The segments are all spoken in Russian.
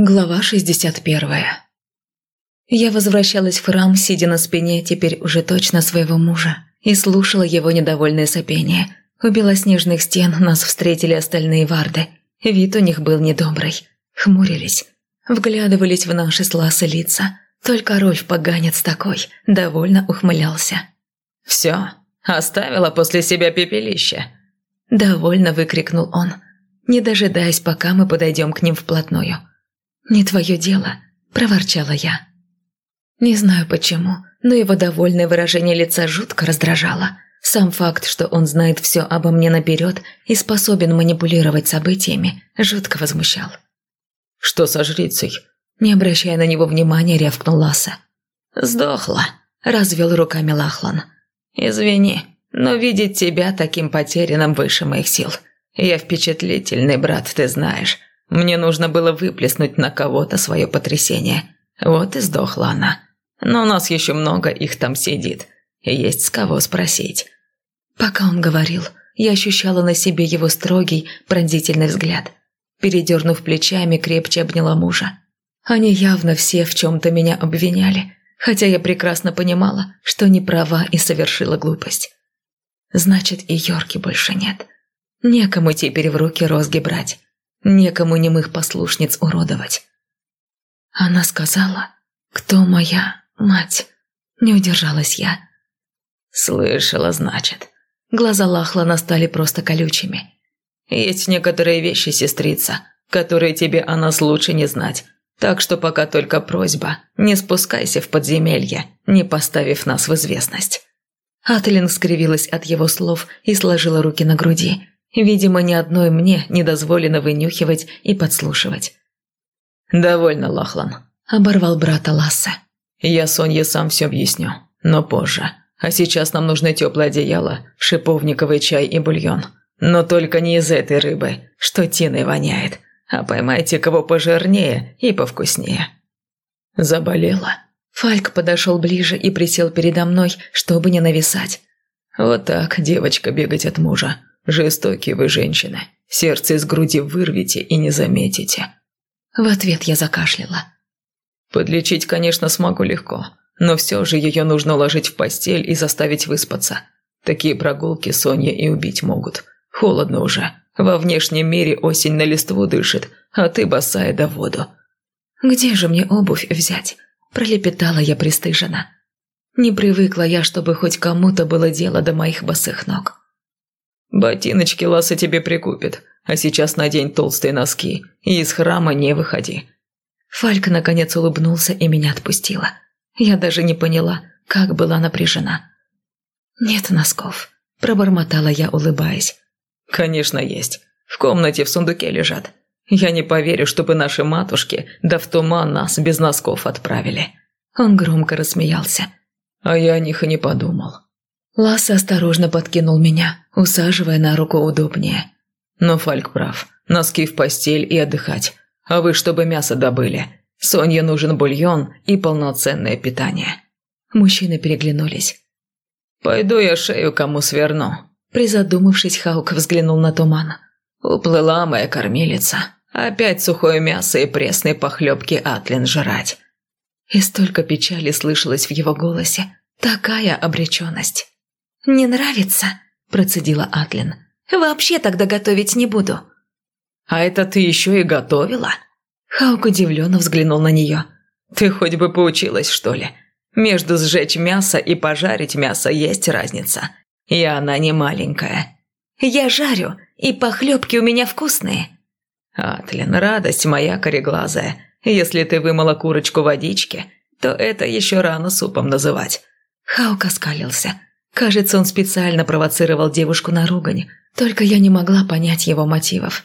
Глава 61 Я возвращалась в храм, сидя на спине теперь уже точно своего мужа, и слушала его недовольное сопение. У белоснежных стен нас встретили остальные варды. Вид у них был недобрый. Хмурились. Вглядывались в наши сласы лица. Только Рольф поганец такой, довольно ухмылялся. «Все, оставила после себя пепелище!» Довольно выкрикнул он, не дожидаясь, пока мы подойдем к ним вплотную. «Не твое дело», – проворчала я. Не знаю почему, но его довольное выражение лица жутко раздражало. Сам факт, что он знает все обо мне наперед и способен манипулировать событиями, жутко возмущал. «Что со жрицей?» Не обращая на него внимания, рявкнул Ласса. «Сдохла», – развел руками Лахлан. «Извини, но видеть тебя таким потерянным выше моих сил. Я впечатлительный брат, ты знаешь. Мне нужно было выплеснуть на кого-то свое потрясение. Вот и сдохла она. Но у нас еще много их там сидит. Есть с кого спросить. Пока он говорил, я ощущала на себе его строгий, пронзительный взгляд. Передернув плечами, крепче обняла мужа. Они явно все в чем-то меня обвиняли, хотя я прекрасно понимала, что не права и совершила глупость. Значит, и Йорки больше нет. Некому теперь в руки розги брать. Некому немых послушниц уродовать. Она сказала, кто моя мать. Не удержалась я. Слышала, значит. Глаза Лахлана стали просто колючими. Есть некоторые вещи, сестрица, которые тебе о нас лучше не знать. Так что пока только просьба, не спускайся в подземелье, не поставив нас в известность. Атлин скривилась от его слов и сложила руки на груди. Видимо, ни одной мне не дозволено вынюхивать и подслушивать. «Довольно, Лахлан», – оборвал брата Ласса. «Я Сонье сам все объясню, но позже. А сейчас нам нужны теплое одеяло, шиповниковый чай и бульон. Но только не из этой рыбы, что тиной воняет, а поймайте кого пожирнее и повкуснее». Заболела. Фальк подошел ближе и присел передо мной, чтобы не нависать. «Вот так, девочка, бегать от мужа. Жестокие вы женщины. Сердце из груди вырвите и не заметите. В ответ я закашляла. Подлечить, конечно, смогу легко, но все же ее нужно уложить в постель и заставить выспаться. Такие прогулки Соня и убить могут. Холодно уже. Во внешнем мире осень на листву дышит, а ты босая до воду. «Где же мне обувь взять?» – пролепетала я пристыженно. Не привыкла я, чтобы хоть кому-то было дело до моих босых ног. «Ботиночки Ласа тебе прикупит, а сейчас надень толстые носки и из храма не выходи». Фалька наконец улыбнулся и меня отпустила. Я даже не поняла, как была напряжена. «Нет носков», – пробормотала я, улыбаясь. «Конечно есть. В комнате в сундуке лежат. Я не поверю, чтобы наши матушки да в туман нас без носков отправили». Он громко рассмеялся. «А я о них и не подумал». Ласса осторожно подкинул меня, усаживая на руку удобнее. Но Фальк прав. Носки в постель и отдыхать. А вы чтобы мясо добыли. Сонье нужен бульон и полноценное питание. Мужчины переглянулись. «Пойду я шею кому сверну». Призадумавшись, Хаук взглянул на туман. «Уплыла моя кормилица. Опять сухое мясо и пресные похлебки Атлин жрать». И столько печали слышалось в его голосе. Такая обреченность. «Не нравится?» – процедила Атлин. «Вообще тогда готовить не буду». «А это ты еще и готовила?» Хаук удивленно взглянул на нее. «Ты хоть бы поучилась, что ли? Между сжечь мясо и пожарить мясо есть разница. И она не маленькая». «Я жарю, и похлебки у меня вкусные». «Атлин, радость моя кореглазая. Если ты вымыла курочку водички, то это еще рано супом называть». Хаук оскалился. Кажется, он специально провоцировал девушку на ругань, только я не могла понять его мотивов.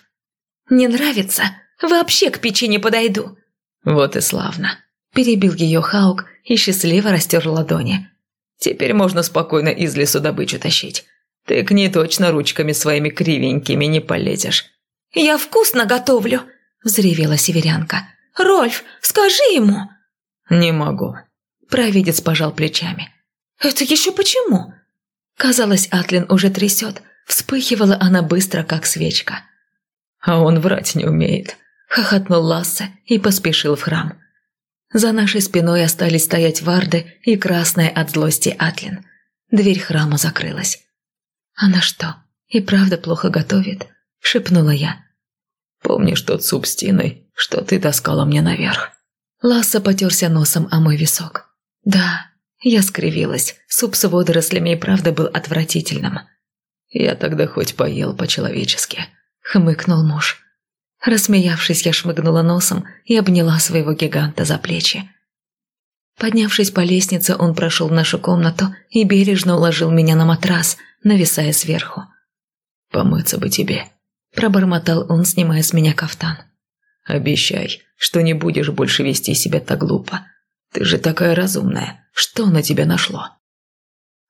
«Не нравится? Вообще к печи не подойду!» «Вот и славно!» Перебил ее Хаук и счастливо растер ладони. «Теперь можно спокойно из лесу добычу тащить. Ты к ней точно ручками своими кривенькими не полезешь». «Я вкусно готовлю!» – взревела северянка. «Рольф, скажи ему!» «Не могу». Провидец пожал плечами. «Это еще почему?» Казалось, Атлин уже трясет. Вспыхивала она быстро, как свечка. А он врать не умеет. хохотнул Лассе и поспешил в храм. За нашей спиной остались стоять Варды и красная от злости Атлин. Дверь храма закрылась. «Она что, и правда плохо готовит?» – шепнула я. «Помнишь тот суп с тиной, что ты таскала мне наверх?» Ласса потерся носом о мой висок. «Да». Я скривилась. Суп с водорослями и правда был отвратительным. «Я тогда хоть поел по-человечески», – хмыкнул муж. Рассмеявшись, я шмыгнула носом и обняла своего гиганта за плечи. Поднявшись по лестнице, он прошел в нашу комнату и бережно уложил меня на матрас, нависая сверху. «Помыться бы тебе», – пробормотал он, снимая с меня кафтан. «Обещай, что не будешь больше вести себя так глупо. Ты же такая разумная. Что на тебя нашло?»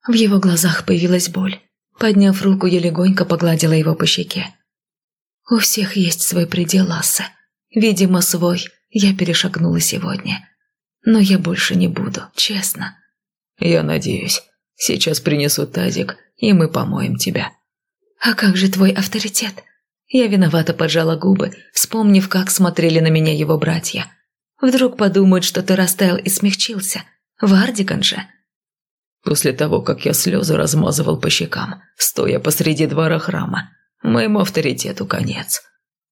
В его глазах появилась боль. Подняв руку, я легонько погладила его по щеке. «У всех есть свой предел, Асса. Видимо, свой я перешагнула сегодня. Но я больше не буду, честно». «Я надеюсь. Сейчас принесут тазик, и мы помоем тебя». «А как же твой авторитет?» Я виновато поджала губы, вспомнив, как смотрели на меня его братья. Вдруг подумают, что ты растаял и смягчился. Вардиган же. После того, как я слезы размазывал по щекам, стоя посреди двора храма, моему авторитету конец.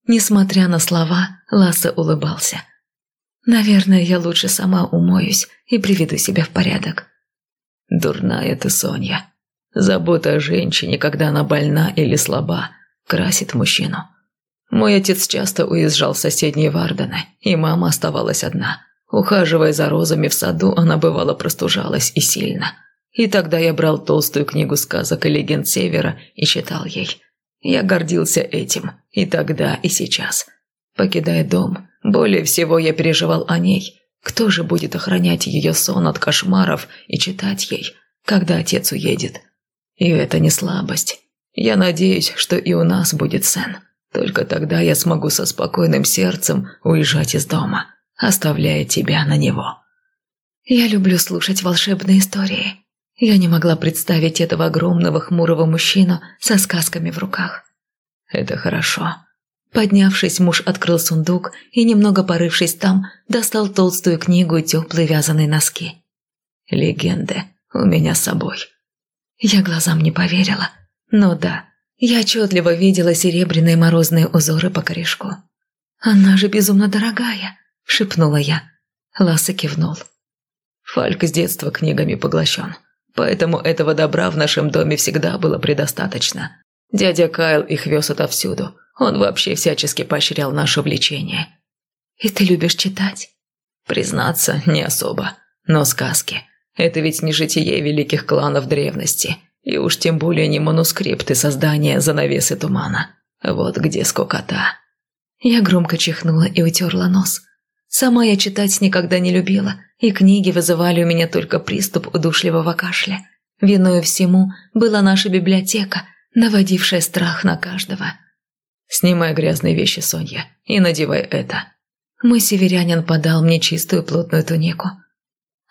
Несмотря на слова, Ласса улыбался. «Наверное, я лучше сама умоюсь и приведу себя в порядок». «Дурная ты, Соня. Забота о женщине, когда она больна или слаба, красит мужчину. Мой отец часто уезжал в соседние Вардены, и мама оставалась одна. Ухаживая за розами в саду, она бывало простужалась и сильно. И тогда я брал толстую книгу сказок и легенд Севера и читал ей. Я гордился этим, и тогда, и сейчас. Покидая дом, более всего я переживал о ней. Кто же будет охранять ее сон от кошмаров и читать ей, когда отец уедет? И это не слабость. Я надеюсь, что и у нас будет сын. Только тогда я смогу со спокойным сердцем уезжать из дома, оставляя тебя на него. Я люблю слушать волшебные истории. Я не могла представить этого огромного хмурого мужчину со сказками в руках. Это хорошо. Поднявшись, муж открыл сундук и, немного порывшись там, достал толстую книгу и теплые вязаные носки. Легенды у меня с собой. Я глазам не поверила. Но да, я отчетливо видела серебряные морозные узоры по корешку. «Она же безумно дорогая», — шепнула я. Ласса кивнул. Фальк с детства книгами поглощен, поэтому этого добра в нашем доме всегда было предостаточно. Дядя Кайл их вез отовсюду. Он вообще всячески поощрял наше влечение. «И ты любишь читать?» «Признаться, не особо. Но сказки. Это ведь не житие великих кланов древности. И уж тем более не манускрипты создания занавесы тумана. Вот где скокота. Я громко чихнула и утерла нос. Сама я читать никогда не любила, и книги вызывали у меня только приступ удушливого кашля. Виною всему была наша библиотека, наводившая страх на каждого. «Снимай грязные вещи, Соня, и надевай это». Мой северянин подал мне чистую плотную тунику –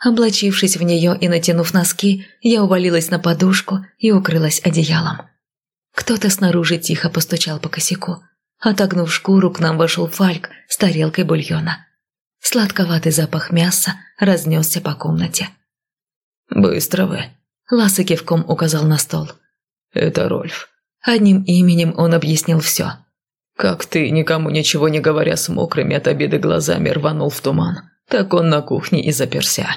Облачившись в нее и натянув носки, я увалилась на подушку и укрылась одеялом. Кто-то снаружи тихо постучал по косяку. Отогнув шкуру, к нам вошел Фальк с тарелкой бульона. Сладковатый запах мяса разнесся по комнате. «Быстро вы!» Ласса кивком указал на стол. «Это Рольф». Одним именем он объяснил все. «Как ты, никому ничего не говоря, с мокрыми от обиды глазами рванул в туман, так он на кухне и заперся».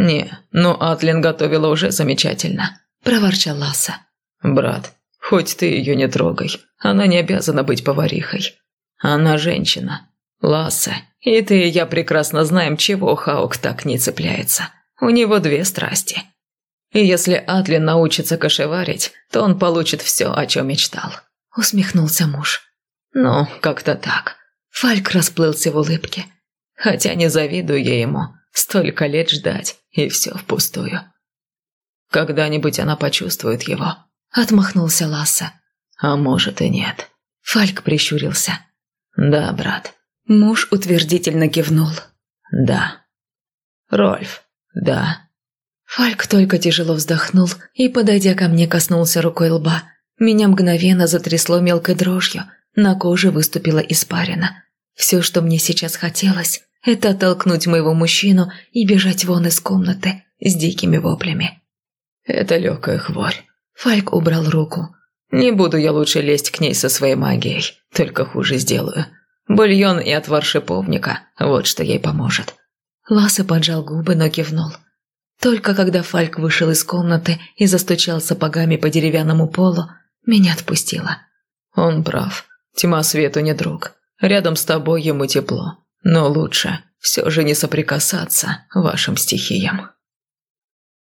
«Не, но Атлин готовила уже замечательно», – проворчал Ласса. «Брат, хоть ты ее не трогай, она не обязана быть поварихой. Она женщина. Ласса, и ты и я прекрасно знаем, чего Хаук так не цепляется. У него две страсти. И если Атлин научится кошеварить, то он получит все, о чем мечтал», – усмехнулся муж. «Ну, как-то так». Фальк расплылся в улыбке. «Хотя не завидую я ему. Столько лет ждать, и все впустую. Когда-нибудь она почувствует его. Отмахнулся Ласса. А может и нет. Фальк прищурился. Да, брат. Муж утвердительно кивнул. Да. Рольф. Да. Фальк только тяжело вздохнул и, подойдя ко мне, коснулся рукой лба. Меня мгновенно затрясло мелкой дрожью. На коже выступила испарина. Все, что мне сейчас хотелось, это оттолкнуть моего мужчину и бежать вон из комнаты с дикими воплями. «Это легкая хворь». Фальк убрал руку. «Не буду я лучше лезть к ней со своей магией, только хуже сделаю. Бульон и отвар шиповника – вот что ей поможет». Ласса поджал губы, но кивнул. Только когда Фальк вышел из комнаты и застучал сапогами по деревянному полу, меня отпустило. «Он прав. Тьма свету не друг. Рядом с тобой ему тепло. Но лучше все же не соприкасаться вашим стихиям».